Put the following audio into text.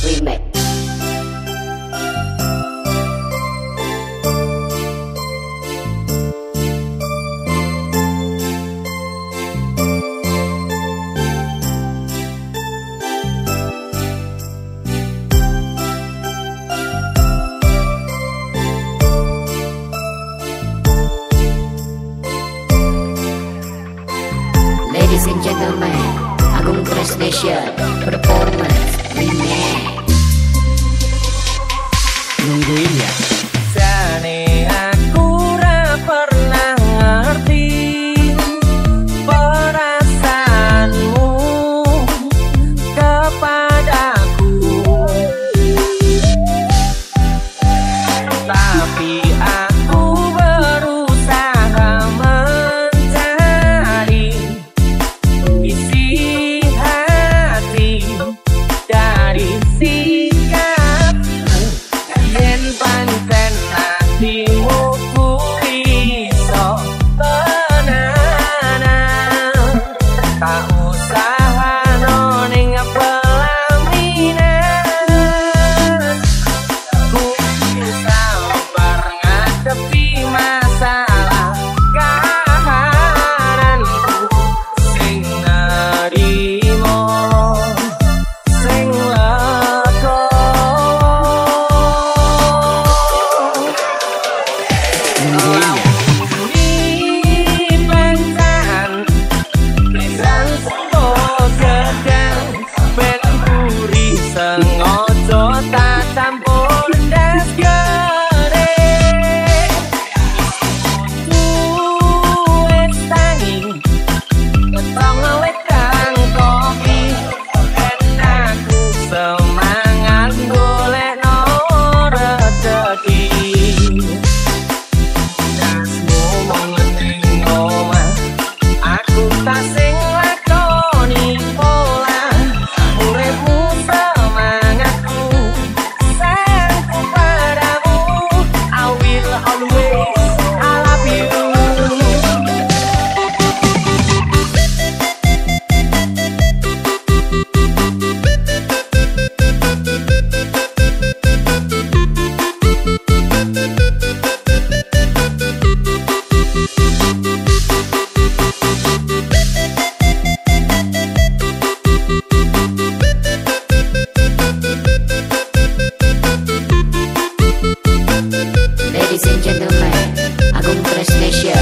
Ladies and gentlemen, Agung Presnesia, Performance remake. ingredients. San Ladies and gentlemen, Agung Transnesia